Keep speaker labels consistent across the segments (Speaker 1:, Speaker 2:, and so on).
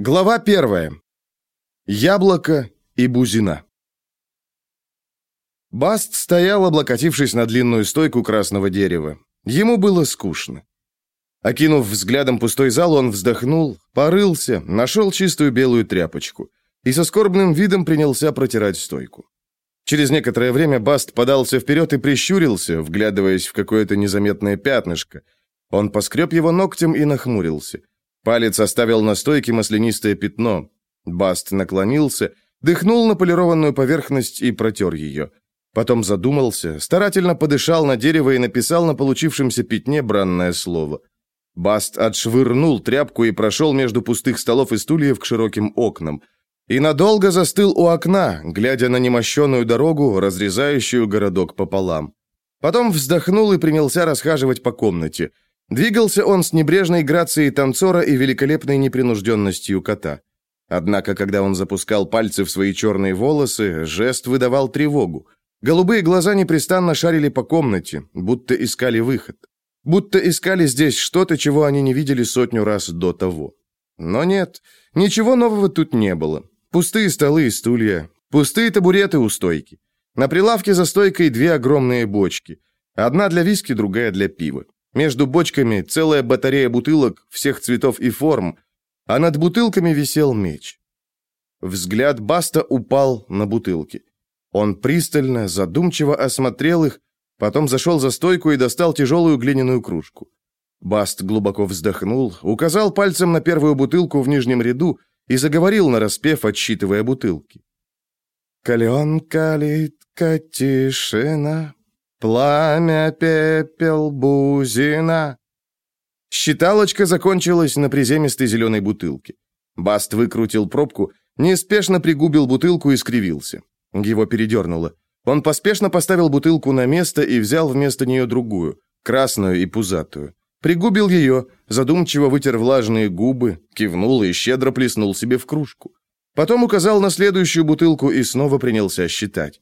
Speaker 1: Глава первая. Яблоко и бузина. Баст стоял, облокотившись на длинную стойку красного дерева. Ему было скучно. Окинув взглядом пустой зал, он вздохнул, порылся, нашел чистую белую тряпочку и со скорбным видом принялся протирать стойку. Через некоторое время Баст подался вперед и прищурился, вглядываясь в какое-то незаметное пятнышко. Он поскреб его ногтем и нахмурился. Палец оставил на стойке маслянистое пятно. Баст наклонился, дыхнул на полированную поверхность и протер ее. Потом задумался, старательно подышал на дерево и написал на получившемся пятне бранное слово. Баст отшвырнул тряпку и прошел между пустых столов и стульев к широким окнам. И надолго застыл у окна, глядя на немощенную дорогу, разрезающую городок пополам. Потом вздохнул и принялся расхаживать по комнате – Двигался он с небрежной грацией танцора и великолепной непринужденностью кота. Однако, когда он запускал пальцы в свои черные волосы, жест выдавал тревогу. Голубые глаза непрестанно шарили по комнате, будто искали выход. Будто искали здесь что-то, чего они не видели сотню раз до того. Но нет, ничего нового тут не было. Пустые столы и стулья, пустые табуреты у стойки. На прилавке за стойкой две огромные бочки. Одна для виски, другая для пива. Между бочками целая батарея бутылок всех цветов и форм, а над бутылками висел меч. Взгляд Баста упал на бутылки. Он пристально, задумчиво осмотрел их, потом зашел за стойку и достал тяжелую глиняную кружку. Баст глубоко вздохнул, указал пальцем на первую бутылку в нижнем ряду и заговорил нараспев, отсчитывая бутылки. «Кален калитка тишина, Пламя, пепел, бузина. Считалочка закончилась на приземистой зеленой бутылке. Баст выкрутил пробку, неспешно пригубил бутылку и скривился. Его передернуло. Он поспешно поставил бутылку на место и взял вместо нее другую, красную и пузатую. Пригубил ее, задумчиво вытер влажные губы, кивнул и щедро плеснул себе в кружку. Потом указал на следующую бутылку и снова принялся считать.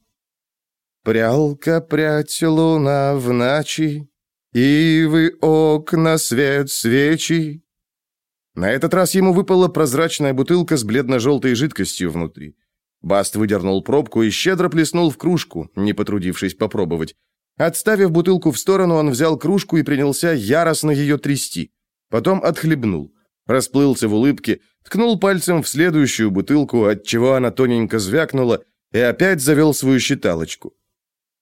Speaker 1: Прялка прядь луна в ночи, Ивы окна свет свечи. На этот раз ему выпала прозрачная бутылка с бледно-желтой жидкостью внутри. Баст выдернул пробку и щедро плеснул в кружку, не потрудившись попробовать. Отставив бутылку в сторону, он взял кружку и принялся яростно ее трясти. Потом отхлебнул. Расплылся в улыбке, ткнул пальцем в следующую бутылку, отчего она тоненько звякнула, и опять завел свою считалочку.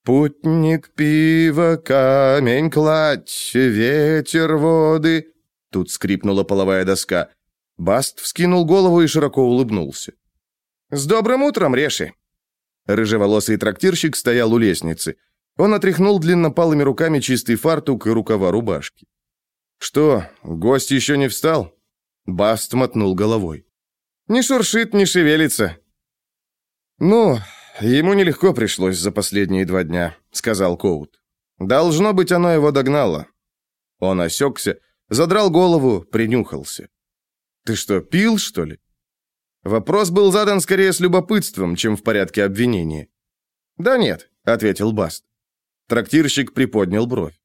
Speaker 1: Путник пива, камень кладь, ветер воды. Тут скрипнула половая доска. Баст вскинул голову и широко улыбнулся. «С добрым утром, Реши!» Рыжеволосый трактирщик стоял у лестницы. Он отряхнул длиннопалыми руками чистый фартук и рукава рубашки. «Что, гость еще не встал?» Баст мотнул головой. «Не шуршит, не шевелится». «Ну, ему нелегко пришлось за последние два дня», — сказал Коут. «Должно быть, оно его догнало». Он осекся, задрал голову, принюхался. «Ты что, пил, что ли?» Вопрос был задан скорее с любопытством, чем в порядке обвинения. «Да нет», — ответил Баст. Трактирщик приподнял бровь.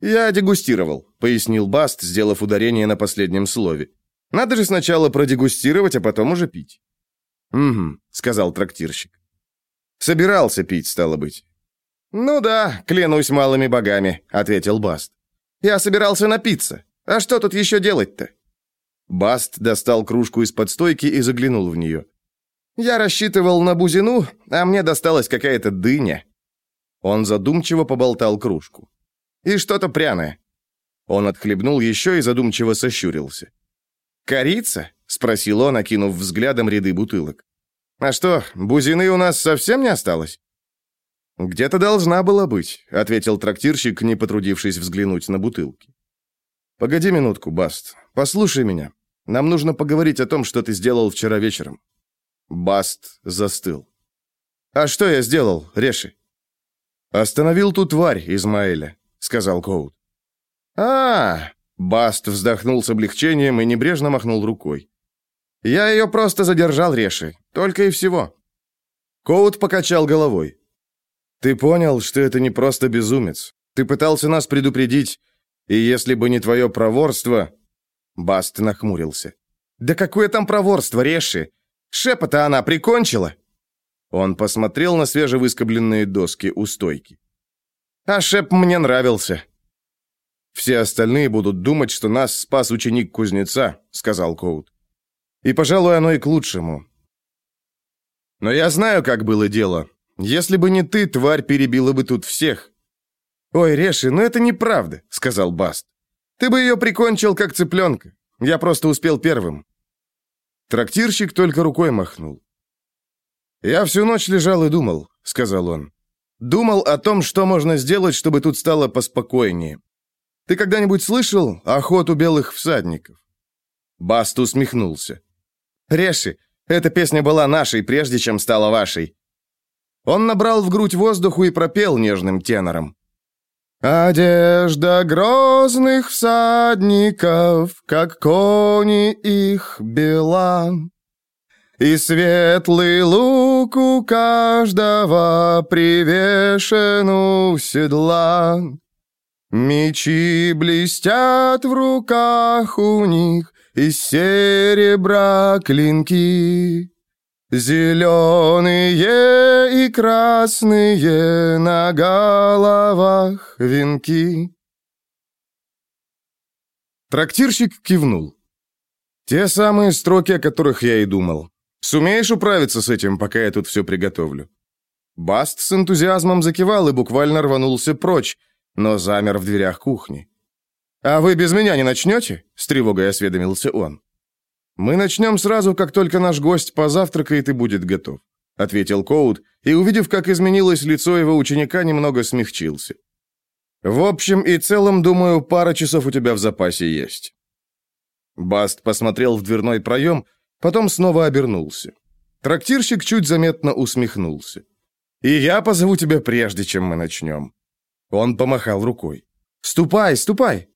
Speaker 1: «Я дегустировал», — пояснил Баст, сделав ударение на последнем слове. «Надо же сначала продегустировать, а потом уже пить». «Угу», — сказал трактирщик. Собирался пить, стало быть. «Ну да, клянусь малыми богами», — ответил Баст. «Я собирался напиться. А что тут еще делать-то?» Баст достал кружку из-под стойки и заглянул в нее. «Я рассчитывал на бузину, а мне досталась какая-то дыня». Он задумчиво поболтал кружку. «И что-то пряное». Он отхлебнул еще и задумчиво сощурился. «Корица?» — спросил он, окинув взглядом ряды бутылок. «А что, бузины у нас совсем не осталось?» «Где-то должна была быть», — ответил трактирщик, не потрудившись взглянуть на бутылки. «Погоди минутку, Баст. Послушай меня. Нам нужно поговорить о том, что ты сделал вчера вечером». Баст застыл. «А что я сделал, Реши?» «Остановил ту тварь, Измаэля», — сказал Коут. а, -а, Баст вздохнул с облегчением и небрежно махнул рукой. «Я ее просто задержал, Реши. Только и всего». Коут покачал головой. «Ты понял, что это не просто безумец. Ты пытался нас предупредить, и если бы не твое проворство...» Баст нахмурился. «Да какое там проворство, Реши! Шепота она прикончила!» Он посмотрел на свежевыскобленные доски у стойки. «А Шеп мне нравился!» «Все остальные будут думать, что нас спас ученик кузнеца», — сказал Коут. «И, пожалуй, оно и к лучшему. Но я знаю, как было дело. Если бы не ты, тварь перебила бы тут всех». «Ой, Реши, ну это неправда», — сказал Баст. «Ты бы ее прикончил, как цыпленка. Я просто успел первым». Трактирщик только рукой махнул. «Я всю ночь лежал и думал», — сказал он. «Думал о том, что можно сделать, чтобы тут стало поспокойнее. Ты когда-нибудь слышал охоту белых всадников?» Баст усмехнулся. «Реши, эта песня была нашей, прежде чем стала вашей». Он набрал в грудь воздуху и пропел нежным тенором. Одежда грозных всадников, как кони их бела, И светлый лук у каждого привешен у седла. Мечи блестят в руках у них, из серебра клинки. Зеленые и красные на головах венки. Трактирщик кивнул. Те самые строки, о которых я и думал. Сумеешь управиться с этим, пока я тут все приготовлю? Баст с энтузиазмом закивал и буквально рванулся прочь, но замер в дверях кухни. «А вы без меня не начнете?» — с тревогой осведомился он. «Мы начнем сразу, как только наш гость позавтракает и будет готов», — ответил Коут, и, увидев, как изменилось лицо его ученика, немного смягчился. «В общем и целом, думаю, пара часов у тебя в запасе есть». Баст посмотрел в дверной проем, потом снова обернулся. Трактирщик чуть заметно усмехнулся. «И я позову тебя прежде, чем мы начнем». Он помахал рукой. «Ступай, ступай!»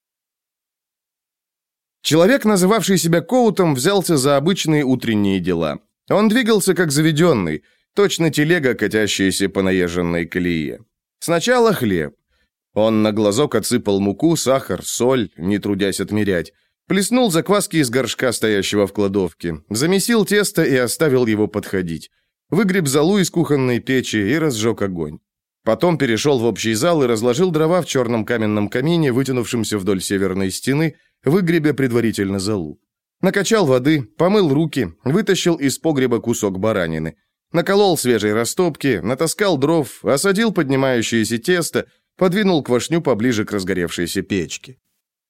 Speaker 1: Человек, называвший себя Коутом, взялся за обычные утренние дела. Он двигался как заведенный, точно телега, катящаяся по наезженной колее. Сначала хлеб. Он на глазок отсыпал муку, сахар, соль, не трудясь отмерять. Плеснул закваски из горшка, стоящего в кладовке. Замесил тесто и оставил его подходить. Выгреб золу из кухонной печи и разжег огонь. Потом перешел в общий зал и разложил дрова в черном каменном камине, вытянувшемся вдоль северной стены, выгребя предварительно залу. Накачал воды, помыл руки, вытащил из погреба кусок баранины. Наколол свежей растопки, натаскал дров, осадил поднимающееся тесто, подвинул квашню поближе к разгоревшейся печке.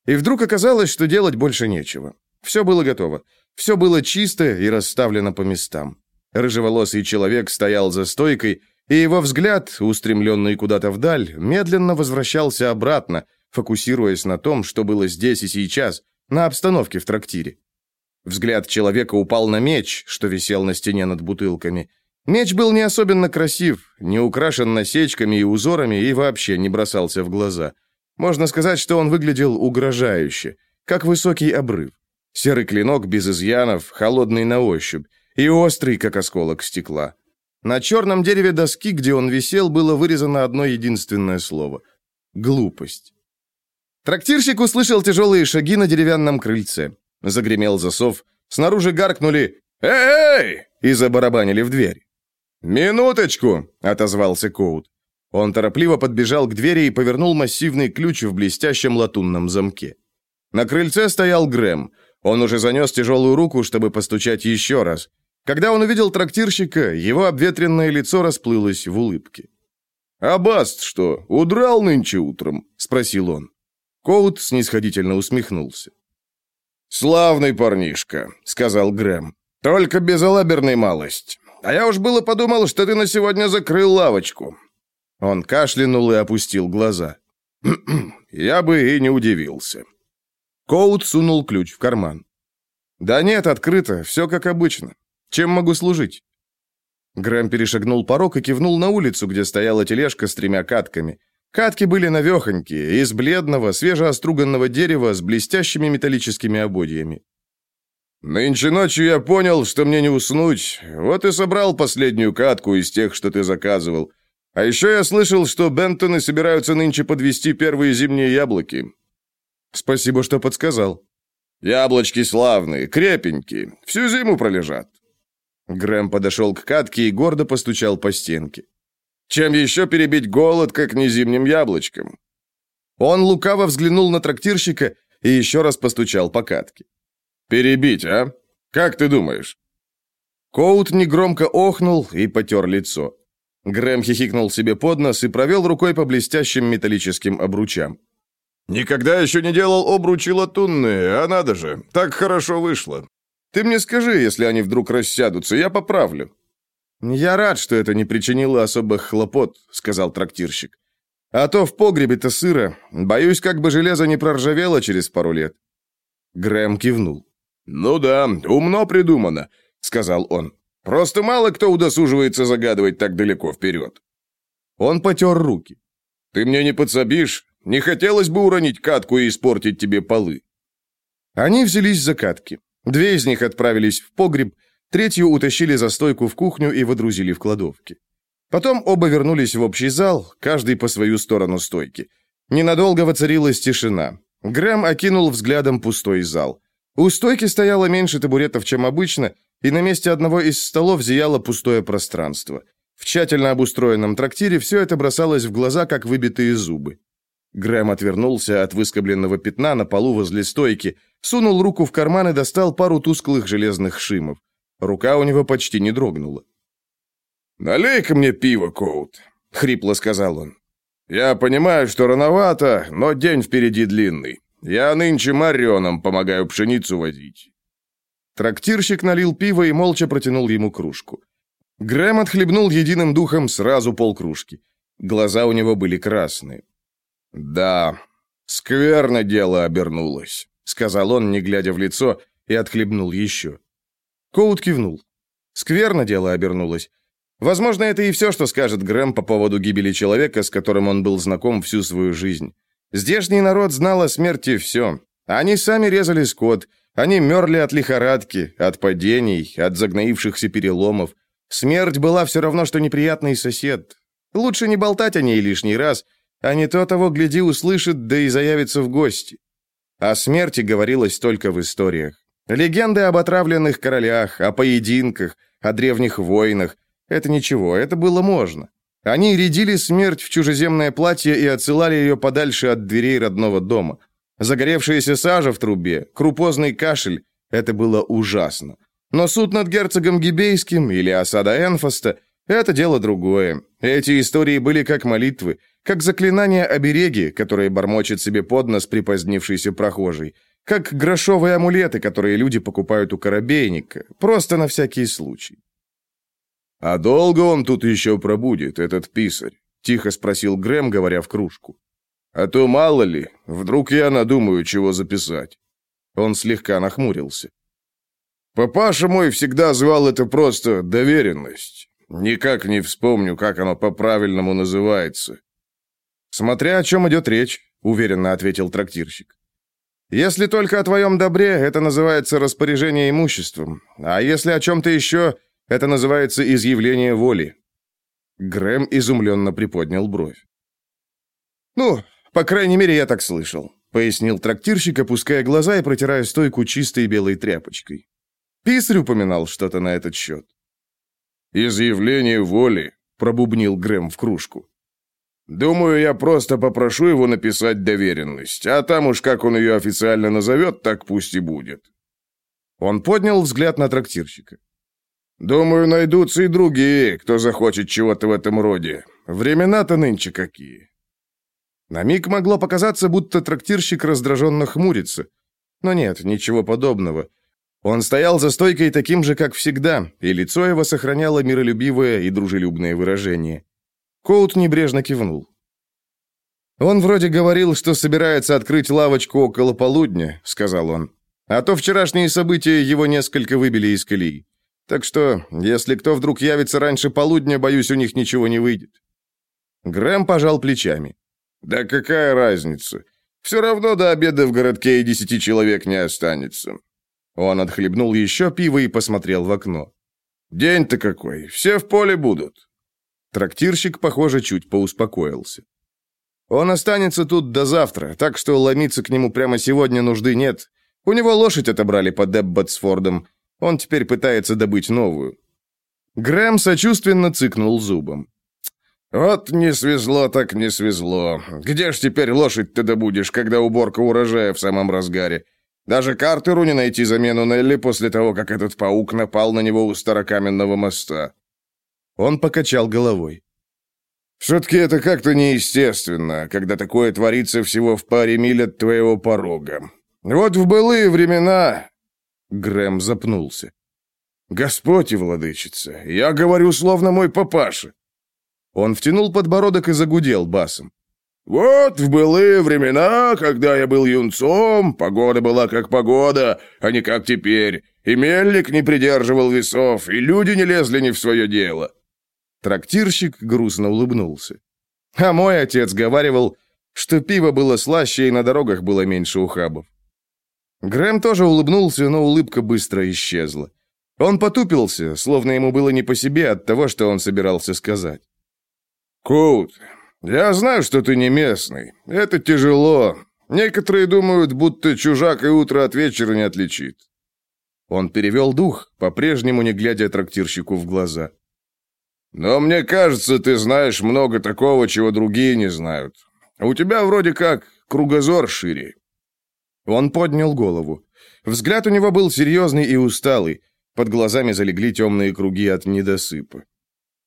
Speaker 1: И вдруг оказалось, что делать больше нечего. Все было готово. Все было чисто и расставлено по местам. Рыжеволосый человек стоял за стойкой, и его взгляд, устремленный куда-то вдаль, медленно возвращался обратно, фокусируясь на том, что было здесь и сейчас, на обстановке в трактире. Взгляд человека упал на меч, что висел на стене над бутылками. Меч был не особенно красив, не украшен насечками и узорами и вообще не бросался в глаза. Можно сказать, что он выглядел угрожающе, как высокий обрыв. Серый клинок без изъянов, холодный на ощупь, и острый, как осколок стекла. На черном дереве доски, где он висел, было вырезано одно единственное слово — глупость. Трактирщик услышал тяжелые шаги на деревянном крыльце. Загремел засов. Снаружи гаркнули «Эй!» и забарабанили в дверь. «Минуточку!» — отозвался Коут. Он торопливо подбежал к двери и повернул массивный ключ в блестящем латунном замке. На крыльце стоял Грэм. Он уже занес тяжелую руку, чтобы постучать еще раз. Когда он увидел трактирщика, его обветренное лицо расплылось в улыбке. «А что, удрал нынче утром?» — спросил он. Коут снисходительно усмехнулся. «Славный парнишка», — сказал Грэм. «Только безалаберный малость. А я уж было подумал, что ты на сегодня закрыл лавочку». Он кашлянул и опустил глаза. «Я бы и не удивился». Коут сунул ключ в карман. «Да нет, открыто, все как обычно. Чем могу служить?» Грэм перешагнул порог и кивнул на улицу, где стояла тележка с тремя катками. Катки были навехонькие, из бледного, свежеоструганного дерева с блестящими металлическими ободьями. «Нынче ночью я понял, что мне не уснуть, вот и собрал последнюю катку из тех, что ты заказывал. А еще я слышал, что Бентоны собираются нынче подвести первые зимние яблоки». «Спасибо, что подсказал». Яблочки славные, крепенькие, всю зиму пролежат». Грэм подошел к катке и гордо постучал по стенке. «Чем еще перебить голод, как не зимним яблочком?» Он лукаво взглянул на трактирщика и еще раз постучал по катке. «Перебить, а? Как ты думаешь?» Коут негромко охнул и потер лицо. Грэм хихикнул себе под нос и провел рукой по блестящим металлическим обручам. «Никогда еще не делал обручи латунные, а надо же, так хорошо вышло. Ты мне скажи, если они вдруг рассядутся, я поправлю». «Я рад, что это не причинило особых хлопот», — сказал трактирщик. «А то в погребе-то сыро. Боюсь, как бы железо не проржавело через пару лет». Грэм кивнул. «Ну да, умно придумано», — сказал он. «Просто мало кто удосуживается загадывать так далеко вперед». Он потер руки. «Ты мне не подсобишь? Не хотелось бы уронить катку и испортить тебе полы». Они взялись за катки. Две из них отправились в погреб, третью утащили за стойку в кухню и водрузили в кладовке. Потом оба вернулись в общий зал, каждый по свою сторону стойки. Ненадолго воцарилась тишина. Грэм окинул взглядом пустой зал. У стойки стояло меньше табуретов, чем обычно, и на месте одного из столов зияло пустое пространство. В тщательно обустроенном трактире все это бросалось в глаза, как выбитые зубы. Грэм отвернулся от выскобленного пятна на полу возле стойки, сунул руку в карман и достал пару тусклых железных шимов. Рука у него почти не дрогнула. «Налей-ка мне пиво, Коут», — хрипло сказал он. «Я понимаю, что рановато, но день впереди длинный. Я нынче марионом помогаю пшеницу возить». Трактирщик налил пиво и молча протянул ему кружку. Грэм отхлебнул единым духом сразу полкружки. Глаза у него были красные. «Да, скверно дело обернулось», — сказал он, не глядя в лицо, и отхлебнул еще. Коут кивнул. Скверно дело обернулось. Возможно, это и все, что скажет Грэм по поводу гибели человека, с которым он был знаком всю свою жизнь. Здешний народ знал о смерти все. Они сами резали скот, они мерли от лихорадки, от падений, от загноившихся переломов. Смерть была все равно, что неприятный сосед. Лучше не болтать о ней лишний раз, а не то того, гляди, услышит, да и заявится в гости. О смерти говорилось только в историях. Легенды об отравленных королях, о поединках, о древних войнах. Это ничего, это было можно. Они рядили смерть в чужеземное платье и отсылали ее подальше от дверей родного дома. Загоревшаяся сажа в трубе, крупозный кашель – это было ужасно. Но суд над герцогом Гибейским или осада Энфаста – это дело другое. Эти истории были как молитвы, как заклинания-обереги, которые бормочет себе под нос припозднившийся прохожий, как грошовые амулеты, которые люди покупают у корабейника, просто на всякий случай. «А долго он тут еще пробудет, этот писарь?» — тихо спросил Грэм, говоря в кружку. «А то мало ли, вдруг я надумаю, чего записать». Он слегка нахмурился. «Папаша мой всегда звал это просто доверенность. Никак не вспомню, как оно по-правильному называется. «Смотря о чем идет речь», — уверенно ответил трактирщик. «Если только о твоем добре, это называется распоряжение имуществом, а если о чем-то еще, это называется изъявление воли». Грэм изумленно приподнял бровь. «Ну, по крайней мере, я так слышал», — пояснил трактирщик, опуская глаза и протирая стойку чистой белой тряпочкой. Писарь упоминал что-то на этот счет. «Изъявление воли», — пробубнил Грэм в кружку. Думаю, я просто попрошу его написать доверенность, а там уж как он ее официально назовет, так пусть и будет». Он поднял взгляд на трактирщика. «Думаю, найдутся и другие, кто захочет чего-то в этом роде. Времена-то нынче какие». На миг могло показаться, будто трактирщик раздраженно хмурится. Но нет, ничего подобного. Он стоял за стойкой таким же, как всегда, и лицо его сохраняло миролюбивое и дружелюбное выражение. Коут небрежно кивнул. «Он вроде говорил, что собирается открыть лавочку около полудня», — сказал он. «А то вчерашние события его несколько выбили из колеи. Так что, если кто вдруг явится раньше полудня, боюсь, у них ничего не выйдет». Грэм пожал плечами. «Да какая разница? Все равно до обеда в городке и десяти человек не останется». Он отхлебнул еще пиво и посмотрел в окно. «День-то какой, все в поле будут. Трактирщик, похоже, чуть поуспокоился. «Он останется тут до завтра, так что ломиться к нему прямо сегодня нужды нет. У него лошадь отобрали под Эбботсфордом. Он теперь пытается добыть новую. Грэм сочувственно цыкнул зубом. «Вот не свезло так не свезло. Где ж теперь лошадь-то добудешь, когда уборка урожая в самом разгаре? Даже Картеру не найти замену Нелли после того, как этот паук напал на него у Старокаменного моста». Он покачал головой. «Все-таки это как-то неестественно, когда такое творится всего в паре миль от твоего порога. Вот в былые времена...» Грэм запнулся. «Господь и владычица, я говорю словно мой папаша». Он втянул подбородок и загудел басом. «Вот в былые времена, когда я был юнцом, погода была как погода, а не как теперь, и мельник не придерживал весов, и люди не лезли не в свое дело». Трактирщик грустно улыбнулся. А мой отец говаривал, что пиво было слаще и на дорогах было меньше ухабов. Грэм тоже улыбнулся, но улыбка быстро исчезла. Он потупился, словно ему было не по себе от того, что он собирался сказать. «Коут, я знаю, что ты не местный. Это тяжело. Некоторые думают, будто чужак и утро от вечера не отличит». Он перевел дух, по-прежнему не глядя трактирщику в глаза. «Но мне кажется, ты знаешь много такого, чего другие не знают. У тебя вроде как кругозор шире. Он поднял голову. Взгляд у него был серьезный и усталый. Под глазами залегли темные круги от недосыпа.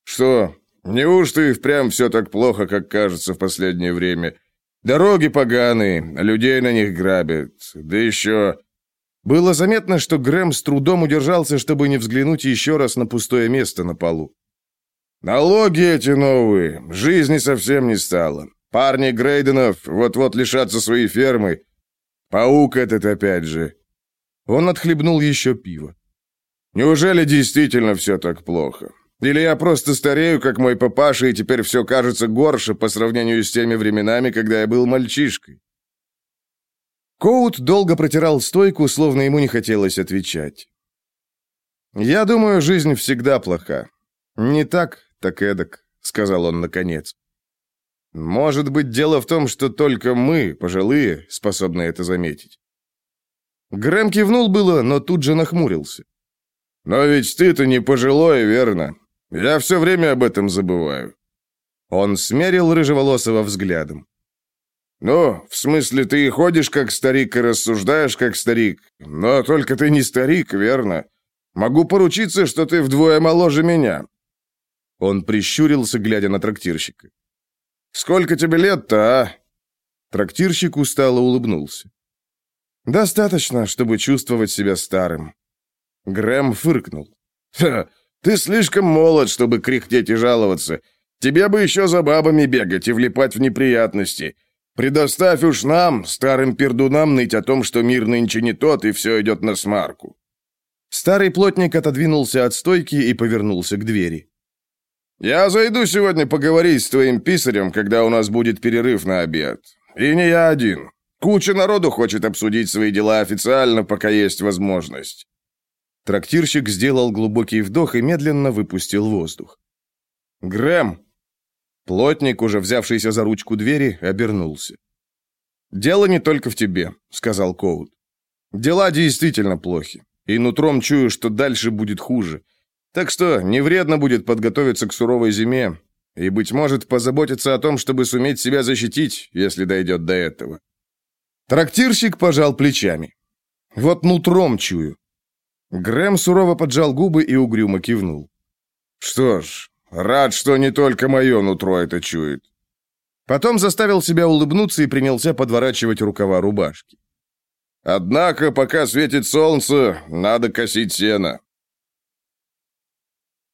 Speaker 1: «Что, неужто и впрямь все так плохо, как кажется в последнее время? Дороги поганые, людей на них грабят, да еще...» Было заметно, что Грэм с трудом удержался, чтобы не взглянуть еще раз на пустое место на полу. «Налоги эти новые, жизни совсем не стало. Парни Грейденов вот-вот лишатся своей фермы, Паук этот опять же. Он отхлебнул еще пиво. Неужели действительно все так плохо? Или я просто старею, как мой папаша, и теперь все кажется горше по сравнению с теми временами, когда я был мальчишкой? Коут долго протирал стойку, словно ему не хотелось отвечать. «Я думаю, жизнь всегда плоха. Не так, так эдак», — сказал он наконец. Может быть, дело в том, что только мы, пожилые, способны это заметить. Грэм кивнул было, но тут же нахмурился. «Но ведь ты-то не пожилой, верно? Я все время об этом забываю». Он смерил Рыжеволосого взглядом. «Ну, в смысле, ты ходишь как старик и рассуждаешь как старик, но только ты не старик, верно? Могу поручиться, что ты вдвое моложе меня». Он прищурился, глядя на трактирщика. Сколько тебе лет-то, а?» Трактирщик устало улыбнулся. «Достаточно, чтобы чувствовать себя старым». Грэм фыркнул. «Ха, ты слишком молод, чтобы кряхтеть и жаловаться. Тебе бы еще за бабами бегать и влипать в неприятности. Предоставь уж нам, старым пердунам, ныть о том, что мир нынче не тот, и все идет на смарку». Старый плотник отодвинулся от стойки и повернулся к двери. «Я зайду сегодня поговорить с твоим писарем, когда у нас будет перерыв на обед. И не я один. Куча народу хочет обсудить свои дела официально, пока есть возможность». Трактирщик сделал глубокий вдох и медленно выпустил воздух. «Грэм!» Плотник, уже взявшийся за ручку двери, обернулся. «Дело не только в тебе», — сказал Коут. «Дела действительно плохи, и нутром чую, что дальше будет хуже. Так что не вредно будет подготовиться к суровой зиме и, быть может, позаботиться о том, чтобы суметь себя защитить, если дойдет до этого. Трактирщик пожал плечами. Вот нутром чую. Грэм сурово поджал губы и угрюмо кивнул. Что ж, рад, что не только мое нутро это чует. Потом заставил себя улыбнуться и принялся подворачивать рукава рубашки. Однако, пока светит солнце, надо косить сено.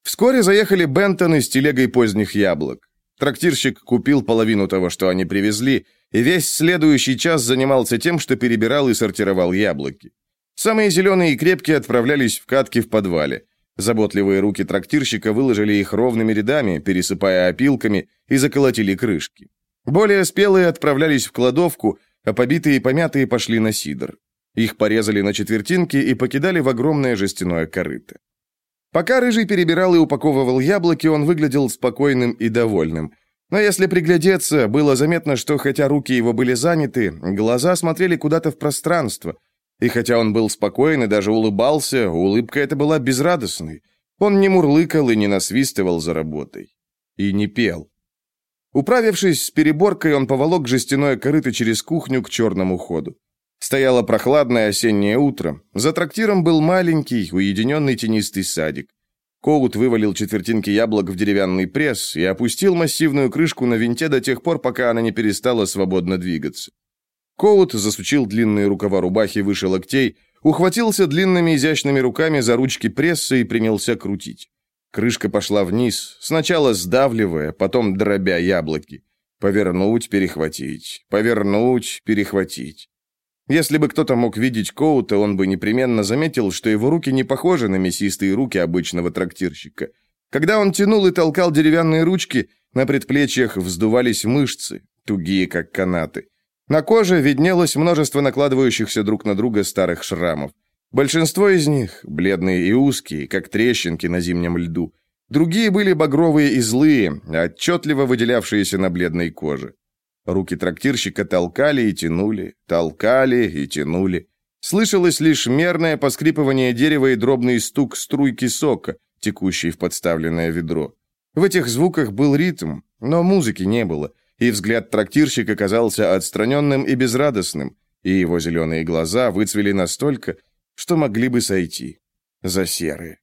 Speaker 1: Вскоре заехали Бентоны с телегой поздних яблок. Трактирщик купил половину того, что они привезли, и весь следующий час занимался тем, что перебирал и сортировал яблоки. Самые зеленые и крепкие отправлялись в катки в подвале. Заботливые руки трактирщика выложили их ровными рядами, пересыпая опилками, и заколотили крышки. Более спелые отправлялись в кладовку, а побитые и помятые пошли на сидр. Их порезали на четвертинки и покидали в огромное жестяное корыто. Пока Рыжий перебирал и упаковывал яблоки, он выглядел спокойным и довольным. Но если приглядеться, было заметно, что хотя руки его были заняты, глаза смотрели куда-то в пространство. И хотя он был спокоен и даже улыбался, улыбка эта была безрадостной. Он не мурлыкал и не насвистывал за работой. И не пел. Управившись с переборкой, он поволок жестяное корыто через кухню к черному ходу. Стояло прохладное осеннее утро. За трактиром был маленький, уединенный тенистый садик. Коут вывалил четвертинки яблок в деревянный пресс и опустил массивную крышку на винте до тех пор, пока она не перестала свободно двигаться. Коут засучил длинные рукава рубахи выше локтей, ухватился длинными изящными руками за ручки пресса и принялся крутить. Крышка пошла вниз, сначала сдавливая, потом дробя яблоки. Повернуть, перехватить, повернуть, перехватить. Если бы кто-то мог видеть Коута, он бы непременно заметил, что его руки не похожи на мясистые руки обычного трактирщика. Когда он тянул и толкал деревянные ручки, на предплечьях вздувались мышцы, тугие как канаты. На коже виднелось множество накладывающихся друг на друга старых шрамов. Большинство из них бледные и узкие, как трещинки на зимнем льду. Другие были багровые и злые, отчетливо выделявшиеся на бледной коже. Руки трактирщика толкали и тянули, толкали и тянули. Слышалось лишь мерное поскрипывание дерева и дробный стук струйки сока, текущей в подставленное ведро. В этих звуках был ритм, но музыки не было, и взгляд трактирщика казался отстраненным и безрадостным, и его зеленые глаза выцвели настолько, что могли бы сойти за серые.